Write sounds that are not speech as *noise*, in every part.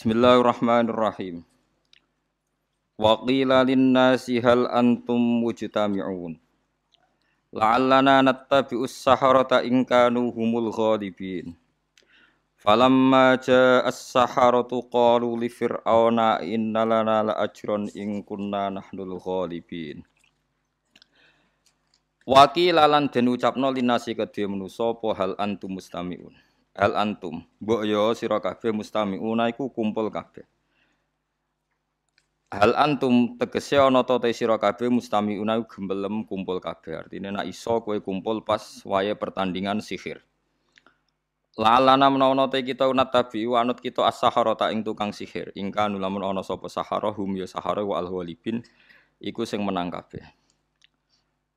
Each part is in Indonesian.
Bismillahirrahmanirrahim. Wa qila lin-nasi hal antum mujtami'un. La'allana nattabi'us saharata in kanu humul ghalibin. Falamma ja'a as-saharatu qalu li fir'auna inna lana la ajran in kunna nahnul ghalibin. Waki lalan den ucapno linasi kedhe manusa apa hal antum mustamiun. Hal antum, mbok yo sira kabeh mustamiuna iku kumpul kabeh. Hal antum tegese ana ta te sira kabeh mustamiuna gembelem kumpul kabeh. Artine nek iso kowe kumpul pas wayahe pertandingan sihir. Lalana menawa te kita unat tabi anut kita as-sahara ta ing tukang sihir. Ingka nulamun ana sapa sahara hum sahara wa al-ghalibin iku sing menang kabeh.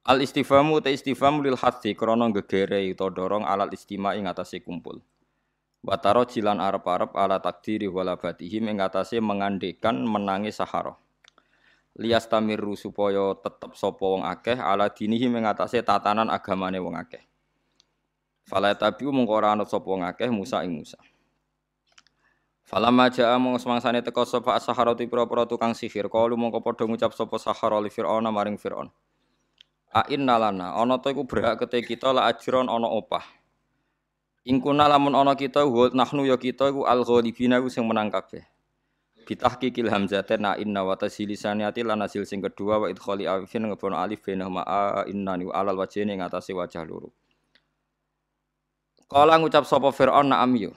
Al istifamu te istifham lil hati krana gegere utawa dorong alat istima ing atase kumpul. Wataro jilan arep-arep ala takdiri wala batihim ing mengandekan menangi sahara. Lias tamiru supaya tetep sapa wong akeh ala dinihi ing tatanan agamane wong akeh. Fala tabiu mongko ora anut wong akeh Musa ing Musa. Falamma jaa mong semangsane teka sapa as-saharatu pira-pira tukang sihir, kalu mongko padha ngucap sapa sahara li Fir'aun maring Fir'aun. Ain nalana, ana ta iku berhak kete kita la ajron ana opah. Ingkuna lamun ana kita wa nahnu ya kita iku al ghalibina iku sing menang kabeh. Bitahqiqil hamzatin na inna wa tasilisaniyati lan hasil sing kedua wa idkhali alifin ngebono alif bainahuma a inna ni alal wajhine ing atase wajah loro. Kala ngucap sapa Firaun na'am yo.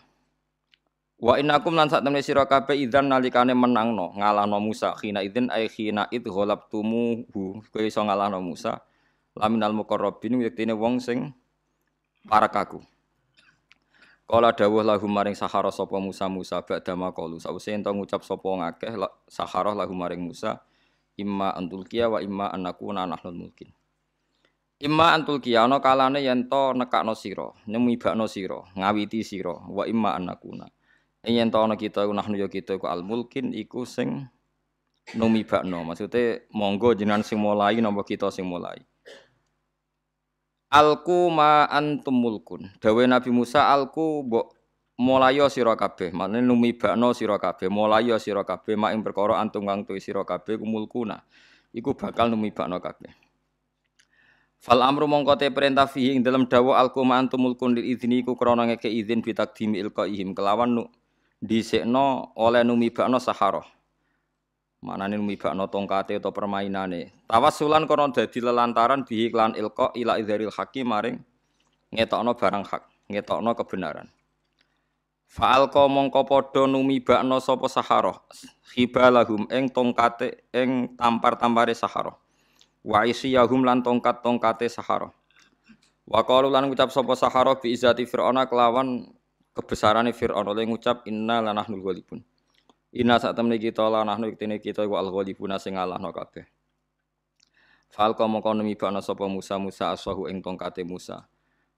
Wa innakum lan sak temne sira kabeh idzan nalikane menangno ngalahno Musa khina idzin ai khina id ghalabtumuhu kowe iso ngalahno Musa laminal muqarrabin yektine wong sing parakaku. Kala dawuh lahum maring sahara sapa Musa Musa ba'da maqalu sawise ento ngucap sapa ngakeh sahara lahum maring Musa imma antul wa imma anakuna nahnul mulkin. Imma antul kiya ana kalane yen to nekakno sira, nyemibakno sira, ngawiti sira wa imma anakuna. Yen to ana kita nahnu ya kita ku al mulkin iku sing numibakno. Maksude monggo jenengan sing mulai napa kita sing mulai. Alku ma antum mulkun. Dawe Nabi Musa alku mbok mulaya sira kabeh. Maknane numibakno sira kabeh, mulaya sira kabeh mak ing perkara antum kang tuwi sira kabeh kumulkuna. Iku bakal numibakno kabeh. Fal amru mongko te perintah fihi ing dalam dawa alku ma antum mulkun lil idzini iku krana ngeke izin bi takdimi ilqaihim kelawan nu dhisikno oleh numibakno sahara. Manane mibakno tongkate atau permainane. Tawassulan kono dadi lelantaran bihi klan ilqa ila idzaril hakim maring ngetokno barang hak, ngetokno kebenaran. Fa'al ka mongko padha numibakno sapa sahara khibalahum ing tongkate ing tampar-tampare sahara. Wa isiyahum lan tongkat-tongkate sahara. Wa qalu lan ngucap sapa sahara bi izati fir'auna kelawan kebesarane fir'aun oleh ngucap inna lanahnul ghalibun. Inna sak temne kita la nahnu iktine kita wa al ghalibuna sing ngalahno kabeh. Fal kama kono mibana sapa Musa Musa asahu ing tongkate Musa.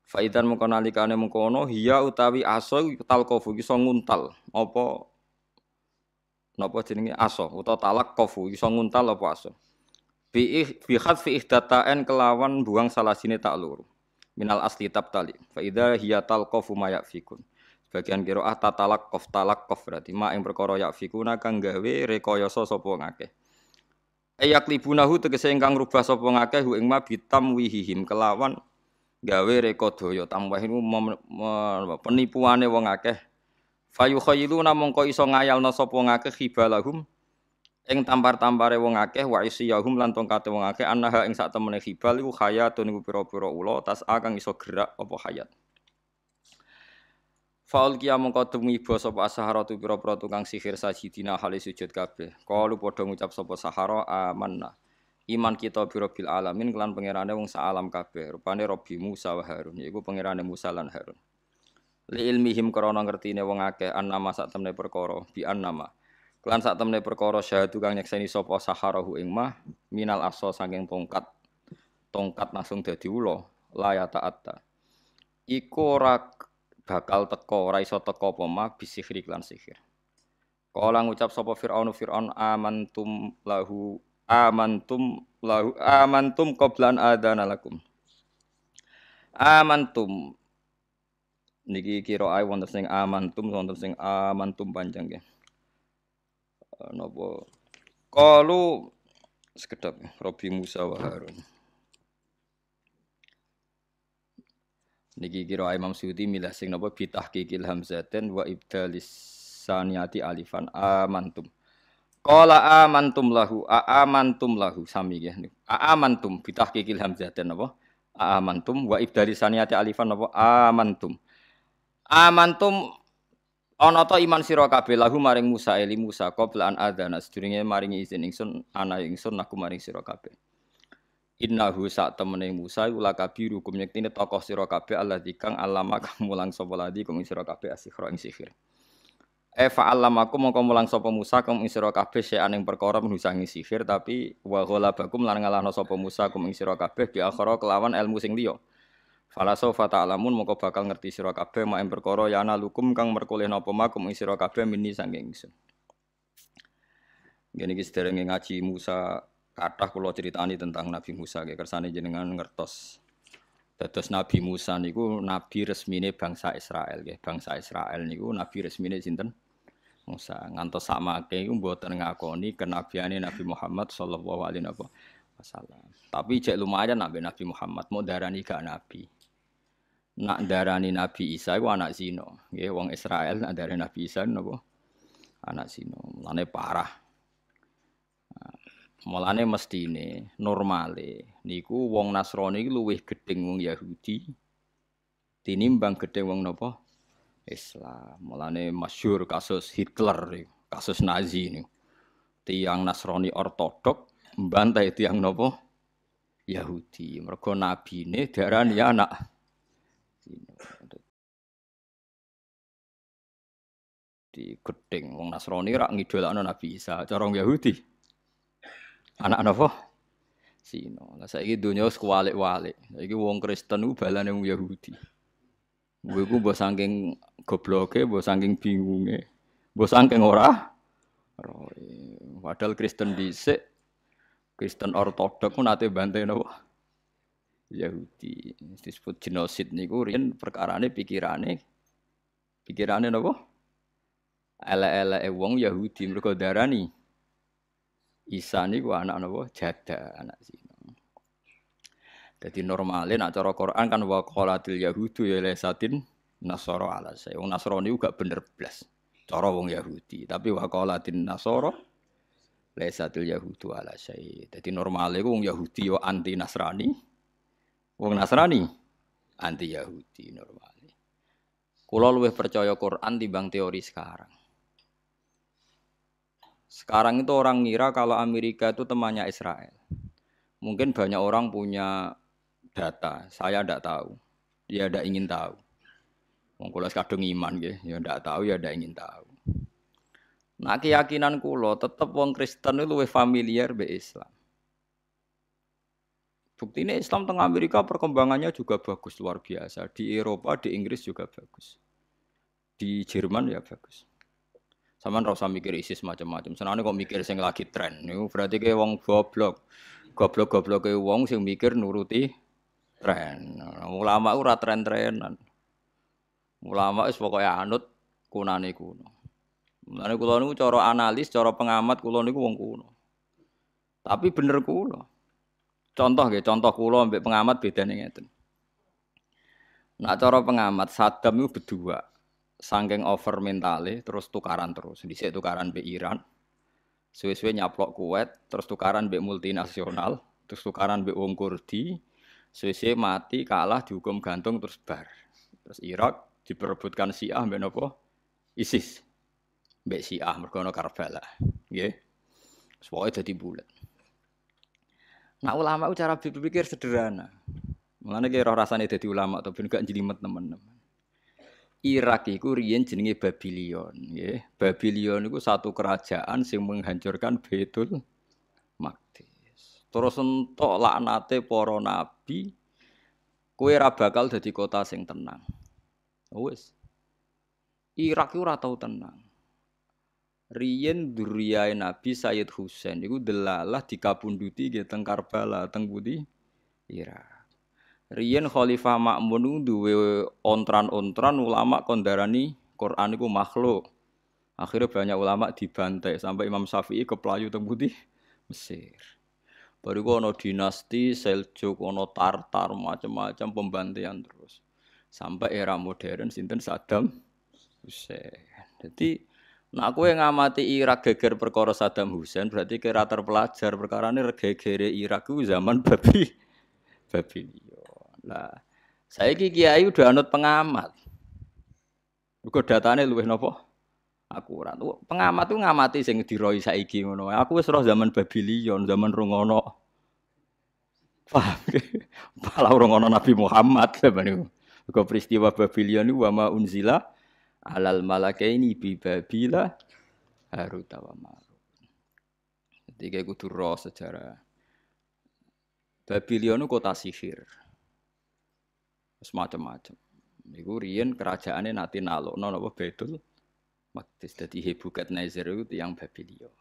Faidan mengko nalikane mengkono hiya utawi aso talqafu iso nguntal apa napa jenenge aso utawa talak kofu iso nguntal apa aso. Bi bi fi ihdatain kelawan buang salah sini tak luru. Minal asli tabtali. Fa idza hiya talqafu ma yafikun. Bagian ah tatalak kof talak kof berarti mak yang perkara yakfikuna kang gawe rekayasa sapa ngakeh. Ayak libunahu tegese ingkang rubah sapa ngakeh hu ing ma bitam wihihim kelawan gawe reka daya tambah iku penipuane wong akeh. Fayu mongko iso ngayalna sapa ngakeh khibalahum ing tampar-tampare wong akeh wa isiyahum lan tongkate wong akeh annaha ing sak temene khibal iku hayatun iku pira-pira ula tas akang iso gerak apa hayat. Faul kia mongko tumi iba sapa sahara tu pira-pira tukang sihir sajidina hale sujud kabeh. Kalu padha ngucap sapa sahara amanna. Iman kita biro bil alamin kelan pangerane wong sak alam kabeh. Rupane Rabbi Musa wa Harun, yaiku pangerane Musa lan Harun. Li ilmihim krana ngertine wong akeh annama sak temne perkara bi annama. Kelan sak temne perkara syahadu kang nyekseni sapa saharahu ing mah minal aso saking tongkat. Tongkat langsung dadi ula, la ya ta'atta. Iku ora bakal teko ora iso teko apa ma bisihri lan sihir. Kala ngucap sapa Firaun Firaun amantum lahu amantum lahu amantum qablan adana lakum. Amantum niki kira ae wonten sing amantum wonten sing amantum panjang nggih. Eh, Napa Qalu sekedap Robi Musa wa Harun. Niki kira Imam Suyuti milah sing napa bitahqiqil hamzatin wa ibdalis saniyati alifan amantum. Qala amantum lahu amantum lahu sami ya. A amantum bitahqiqil hamzatin napa? A amantum wa ibdalis saniyati alifan napa? Amantum. Amantum ana ta iman sira kabeh lahu maring Musa eli Musa qabla an adzana sedurunge maringi izin ingsun ana ingsun aku maring sira kabeh. Innahu sak temene Musa iku lakabiru kum yektine tokoh sira kabeh Allah dikang alama kang mulang sapa ladi kum sira kabeh asikhra ing sihir. E fa alamaku mongko mulang sapa Musa kum ing sira kabeh sean ing perkara menusangi sihir tapi wa ghalabakum lan ngalahno sapa Musa kum ing sira kabeh bi akhara kelawan ilmu sing liya. Fala sawfa ta'lamun mongko bakal ngerti sira kabeh mak ing perkara yana lukum kang merkoleh napa makum ing sira kabeh mini saking ingsun. Gini iki ngaji Musa kathah kula critani tentang Nabi Musa nggih kersane jenengan ngertos. Dados Nabi Musa niku nabi resmine bangsa Israel nggih. Bangsa Israel niku nabi resmine sinten? Musa. Ngantos samake iku mboten ngakoni kenabiane Nabi Muhammad sallallahu alaihi wasallam. Tapi cek lumayan nabi Nabi Muhammad mau darani gak nabi. Nak darani Nabi Isa iku anak zino. Nggih wong Israel nak darani Nabi Isa napa? Anak zino. Mulane parah. Mulane mestine normale niku wong Nasrani luwih gedeng wong Yahudi tinimbang gedeng wong napa? Islam. Mulane masyhur kasus Hitler kasus Nazi niku. Tiang Nasrani ortodok mbantai tiang napa? Yahudi. Mergo nabine darani anak di gedeng wong Nasrani rak ngidolakno Nabi Isa, cara Yahudi. Anak napa? Sino. Lah saiki donya wis kuwalik-walik. Saiki wong Kristen ku balane wong Yahudi. Kowe ku mbok saking gobloke, mbok saking bingunge, mbok saking ora roe. Padahal Kristen dhisik Kristen ortodok ku nate bantai napa? Yahudi. Disebut genosid niku riyen perkarane pikirane pikirane napa? Elek-eleke wong Yahudi mergo darani Isa niku anak napa? Jada, anak zina. Jadi normalnya nak cara Quran kan wa qalatil yahudu ya lesatin nasara ala saya. Wong Nasrani gak bener blas. Cara wong Yahudi, tapi wa qalatin nasara lesatil yahudu ala saya. Jadi normalnya wong Yahudi yo anti Nasrani. Wong Nasrani anti Yahudi normalnya. Kulo luwih percaya Quran timbang teori sekarang. Sekarang itu orang ngira kalau Amerika itu temannya Israel. Mungkin banyak orang punya data, saya tidak tahu. Ya tidak ingin tahu. Wong kula kadung iman ya tidak tahu ya tidak ingin tahu. Nah keyakinan kulo tetap wong Kristen itu lebih familiar be Islam. Buktinya Islam tengah Amerika perkembangannya juga bagus luar biasa. Di Eropa, di Inggris juga bagus. Di Jerman ya bagus. Sama rasa mikir ISIS macam-macam. Senane kok mikir sing lagi tren. Niku berarti kayak wong goblok. Goblok-goblok kayak wong sing mikir nuruti tren. Ulama ora tren-trenan. Ulama wis pokoke anut kunane kuno. Mulane kula niku cara analis, cara pengamat kula niku wong kuno. Tapi bener kula. Contoh nggih, contoh kula ambek pengamat bedane ngeten. Nak cara pengamat Saddam itu berdua. Sangking over mentale terus tukaran terus. Dhisik tukaran be Iran. Suwe-suwe nyaplok Kuwait, terus tukaran be multinasional, terus tukaran be wong Kurdi. Suwe-suwe mati, kalah dihukum gantung terus bar. Terus Irak diperebutkan Syiah mbek napa? ISIS. Mbek Syiah mergo ana Karbala. Nggih. Pokoke dadi bulat. Nah ulama itu cara berpikir sederhana. Mulane kira rasane dadi ulama tapi gak jelimet teman-teman. Irak iku riyen jenenge Babylon, nggih. Babylon satu kerajaan sing menghancurkan Baitul Maqdis. Terus entuk laknate para nabi, kowe ora bakal dadi kota sing tenang. Wis. Irak iku tau tenang. Riyen duriyae Nabi Sayyid Husain iku delalah dikabunduti nggih teng Karbala, teng Budi Irak. Riyen Khalifah Makmun duwe ontran-ontran ulama kondarani Quran iku makhluk. Akhirnya banyak ulama dibantai sampai Imam Syafi'i ke Pelayu Putih Mesir. Baru ono dinasti Seljuk, ono Tartar, macam-macam pembantaian terus. Sampai era modern sinten Saddam Hussein. Jadi Nah aku yang ngamati Irak geger perkara Saddam Hussein berarti kira terpelajar perkara ini gegere Irak itu zaman babi Babylon. Nah, saya kiai udah anut pengamat. Kok datanya luwih nopo? akurat. Pengamat tuh ngamati sing diroi saiki ngono. Aku wis roh zaman Babylon, zaman rungono. Paham? *laughs* Malah rungono Nabi Muhammad zaman. Kok peristiwa Babylon itu wa ma unzila alal malakaini bi Babila Harut wa Marut. Jadi kudu roh sejarah. Babylon itu kota sihir. Semacam-macam. Iku riyen kerajaannya nanti nalok nono betul Maktis dadi Hebukat Nazir itu yang Babylon.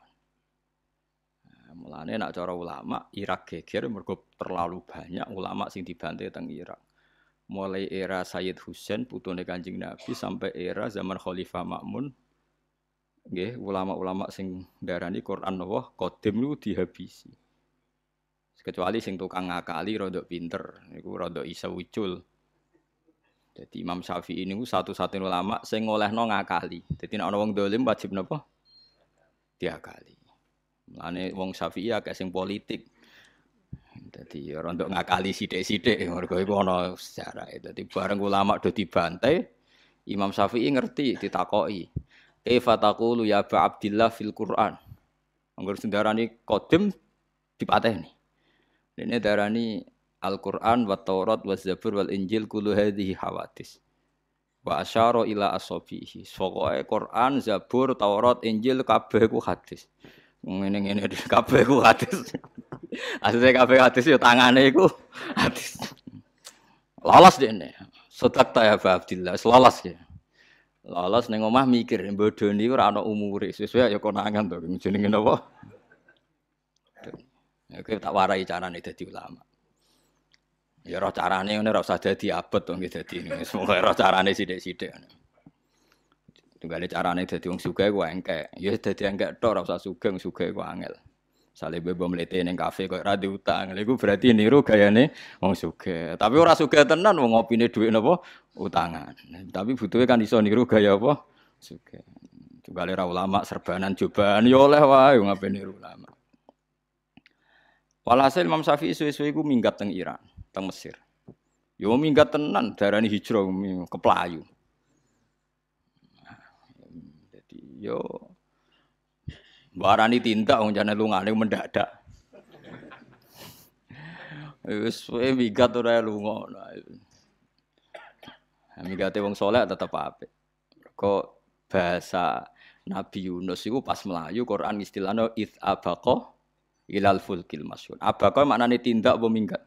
Nah, mulane nak cara ulama Irak geger mergo terlalu banyak ulama sing dibantai teng Irak. Mulai era Sayyid Husain putune Kanjeng Nabi sampai era zaman Khalifah Makmun nggih ulama-ulama sing darani Quran Allah qadim lu dihabisi. Kecuali sing tukang ngakali rodok pinter niku rodok isa ucul. Jadi Imam Syafi'i ini satu-satunya ulama sing ngolehno ngakali. Jadi nek ana wong dolim wajib napa? Diakali. Mulane wong Syafi'i akeh sing politik. Jadi ora untuk ngakali sithik-sithik mergo iku ana sejarah. Dadi bareng ulama do dibantai, Imam Syafi'i ngerti ditakoki. Kaifa taqulu ya ba Abdillah fil Quran? Anggur sendarani qadim dipateni. Ini darani Al-Qur'an wa Taurat wa Zabur wal Injil kullu hadhihi hawadis. Wa asyara ila asabihi. Pokoke Quran, Zabur, Taurat, Injil kabeh ku hadis. Ngene-ngene *laughs* kabeh ku hadis. *laughs* Asline kabeh hadis yo tangane iku *laughs* hadis. Lolos dene. Sodak ta ya Abdillah, lolos ya. Lolos ning omah mikir bodoni ora ana umure. Sesuai ya konangan to jenenge napa? Ya tak warai carane dadi ulama. Ya roh carane ngene ora usah dadi abot to nggih dadi ini. Semoga roh carane sithik-sithik. Tunggale carane dadi wong sugih ku engke. Ya dadi engke tok ora usah sugih, sugih ku angel. Sale bebo mlete ning kafe kok ora diutang. Lha iku berarti niru gayane wong sugih. Tapi ora sugih tenan wong ngopine dhuwit napa utangan. Tapi butuhe kan iso niru gaya apa? Sugih. Tunggale ra ulama serbanan cobaan ya oleh wae ngapain niru ulama. Walhasil Imam Syafi'i suwe-suwe iku minggat teng Iran teng Mesir. Yo minggat tenan darani hijrah ke Pelayu. Jadi yo barani tindak wong jane lungane mendadak. Wis minggat ora lunga. Mingate wong soleh tetep apik. Kok bahasa Nabi Yunus itu pas melayu Quran istilahnya id abaqa ilal fulkil masyhur. Abaqa maknane tindak apa minggat?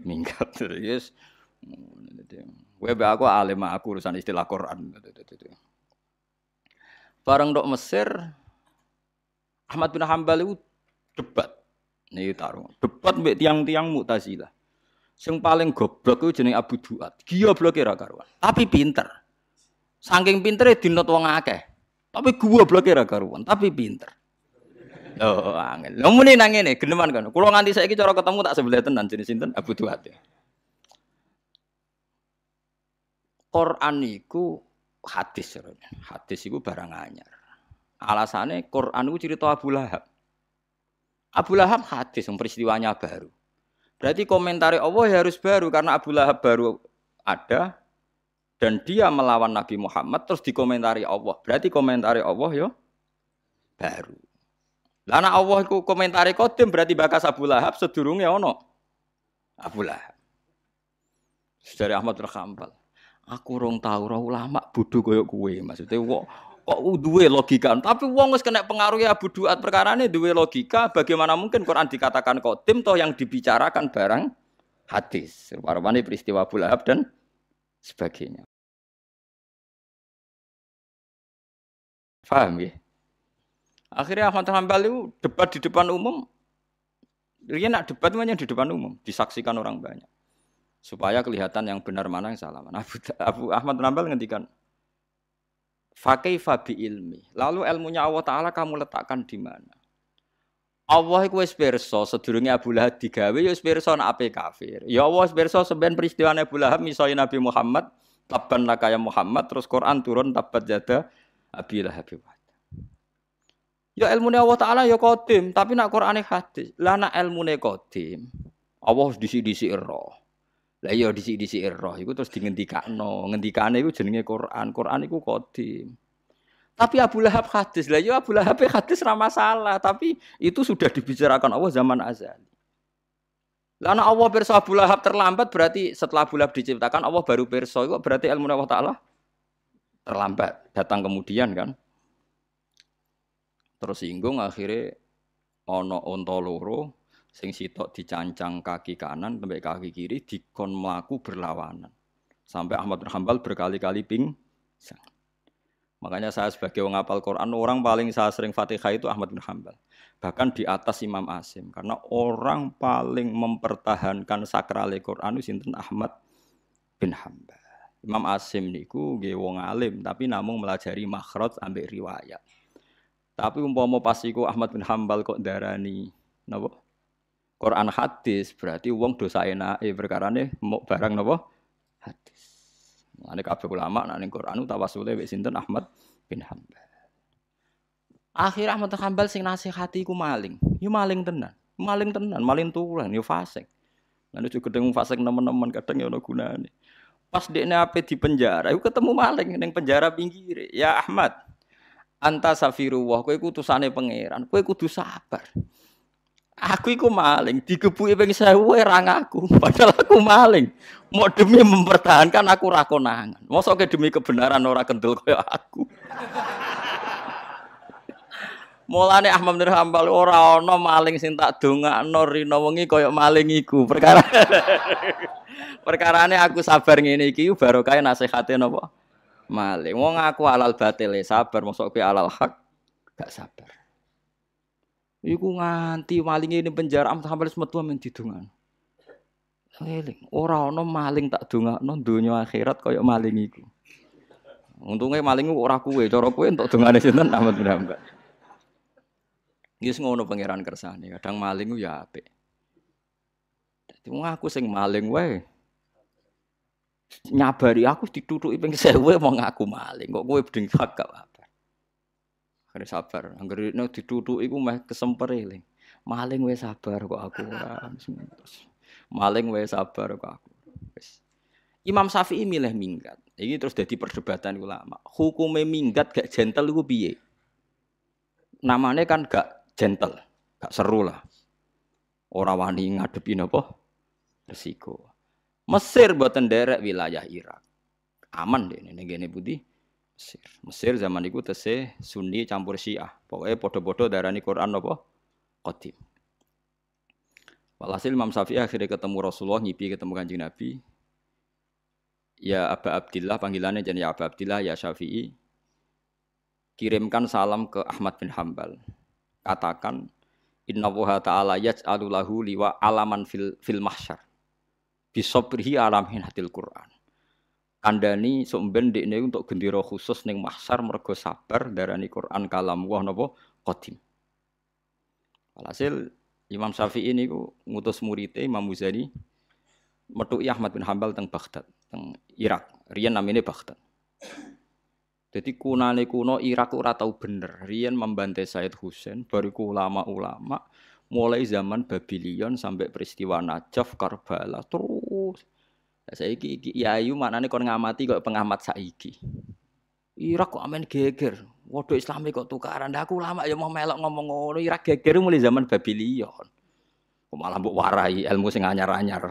Minggat terus Gue aku alim aku urusan istilah Quran. Bareng dok Mesir, Ahmad bin Hambal itu debat. Nih taruh debat mbek tiang-tiang Mu'tazilah. Sing paling goblok itu jeneng Abu Duat. Dia blok kira karuan, tapi pinter. Saking pintere dinot wong akeh. Tapi gua blok kira karuan, tapi pinter. Oh, angel. Lha muni nang ngene, geneman kan. Kulo nganti saiki cara ketemu tak sebelah tenan jenis sinten Abu Duhat. Quran iku hadis. Hadis iku barang anyar. Alasannya Quran itu cerita Abu Lahab. Abu Lahab hadis yang peristiwanya baru. Berarti komentari Allah ya harus baru karena Abu Lahab baru ada dan dia melawan Nabi Muhammad terus dikomentari Allah. Berarti komentari Allah ya baru. Lana Allah iku komentari kodim berarti bakas Abu Lahab sedurunge ono. Abu Lahab. Dari Ahmad bin Aku rong tahu roh ulama bodoh koyo kue maksudnya kok kok duwe logika tapi wong wis kena pengaruh ya Abu perkara ini duwe logika bagaimana mungkin Quran dikatakan kodim toh yang dibicarakan barang hadis rupanya peristiwa Abu Lahab dan sebagainya Faham ya? Akhirnya Ahmad Hambal itu debat di depan umum. Dia nak debat hanya di depan umum, disaksikan orang banyak. Supaya kelihatan yang benar mana yang salah mana. Abu, Abu Ahmad Hambal ngendikan, Fakaifa bi ilmi. Lalu ilmunya Allah Ta'ala kamu letakkan di mana? Allah iku wis sedurunge Abu Lahab digawe ya wis pirsa kafir. Ya Allah wis sampeyan peristiwa Abu Lahab misalnya Nabi Muhammad tabban laka ya Muhammad terus Quran turun tabat jada Abi Lahab. Ya ilmu Allah Ta'ala ya kodim, tapi nak Quran hadis. Lah nak ilmu kodim, Allah disi-disi roh. Lah iya disi-disi roh, itu terus dingendikakno. Ngendikane itu jenenge Quran. Quran itu kodim. Tapi Abu Lahab hadis. Lah ya Abu Lahab hadis ramah masalah, tapi itu sudah dibicarakan Allah zaman azali. Karena Allah perso Abu Lahab terlambat berarti setelah Abu Lahab diciptakan Allah baru perso itu berarti ilmu Allah Taala terlambat datang kemudian kan. Terus singgung akhirnya ono onto loro sing sitok dicancang kaki kanan sampai kaki kiri dikon melaku berlawanan. Sampai Ahmad bin Hambal berkali-kali ping. Makanya saya sebagai orang apal Quran, orang paling saya sering Fatihah itu Ahmad bin Hambal. Bahkan di atas Imam Asim. Karena orang paling mempertahankan sakral Quran itu sinten Ahmad bin Hambal. Imam Asim niku nggih wong alim tapi namun melajari makhraj ambek riwayat. Tapi umpama pas iku Ahmad bin Hambal kok darani napa? Quran hadis berarti wong dosa enake perkarane mau barang napa? Hadis. Ane kabeh ulama nek ning Quran tawasule wek sinten Ahmad bin Hambal. Akhir Ahmad bin Hambal sing nasihati iku maling. Yo maling tenan. Maling tenan, maling tulen yo fasik. Lan juga gedeng fasik nemen-nemen kadang yo ono gunane. Pas dekne ape di penjara, iku ketemu maling ning penjara pinggir. Ya Ahmad, anta safirullah, kowe utusane pangeran, kowe kudu sabar. Aku iku maling, digebuki ping 1000 ora ngaku, padahal aku maling. Mau demi mempertahankan aku ra konangan. Mosok demi kebenaran ora kendel kaya aku. Mulane Ahmad bin Hambal ora ana maling sing tak dongakno rino wengi kaya maling iku. Perkara *laughs* Perkarane aku sabar ngene iki barokah nasihate napa? Maling. Wong aku alal batil sabar, mosok kowe alal hak gak sabar. Iku nganti maling ini penjara am sampai metu men didungan. Eling, ora ana maling tak dongakno donya akhirat kaya maling iku. Untunge maling ora kuwe, cara kuwe entuk dongane sinten Ahmad bin Hambal. Wis ngono pangeran kersane, kadang maling ya apik. Dadi wong aku sing maling wae. Nyabari aku ditutuki ping 1000 mau ngaku maling, kok kowe bedeng gak Kare sabar. Angger nek dituthuk iku meh kesemper eling. Maling wae sabar kok aku. Maling wae sabar kok aku. Wis. Imam Syafi'i milih minggat. Ini terus jadi perdebatan ulama. Hukumnya minggat gak gentle itu piye? Namanya kan gak gentle, gak seru lah. Orang wani ngadepi apa? Resiko. Mesir buatan derek wilayah Irak. Aman deh ini gini putih. Mesir. Mesir zaman itu tese Sunni campur Syiah. Pokoknya podo-podo darani Quran apa? Qadim. Walhasil Imam Syafi'i akhirnya ketemu Rasulullah, ngipi ketemu kanjeng Nabi. Ya Aba Abdillah, panggilannya jadi ya Aba Abdillah, ya Syafi'i. Kirimkan salam ke Ahmad bin Hambal. Katakan, Inna wuha ta'ala yaj'alu lahu liwa alaman fil, fil mahsyar. Bisobrihi alamin hatil Qur'an kandani sumben dekne untuk gendera khusus ning mahsyar mergo sabar darani Quran kalam wah napa qadim. Alhasil Imam Syafi'i niku ngutus muridé Imam Muzani metuki Ahmad bin Hambal teng Baghdad, teng Irak. Riyen namine Baghdad. Jadi kunane kuno Irak ora tau bener. Riyen membantai Said Husain, bariku ulama-ulama mulai zaman Babylon sampai peristiwa Najaf, Karbala terus Saiki iki Yayu maknane kon ngamati kok pengamat saiki. Irak kok amen geger. Waduh Islami kok tukaran. Aku lama ya mau melok ngomong ngono. Irak geger mulai zaman Babylon. Kok malah mbok warai ilmu sing anyar-anyar.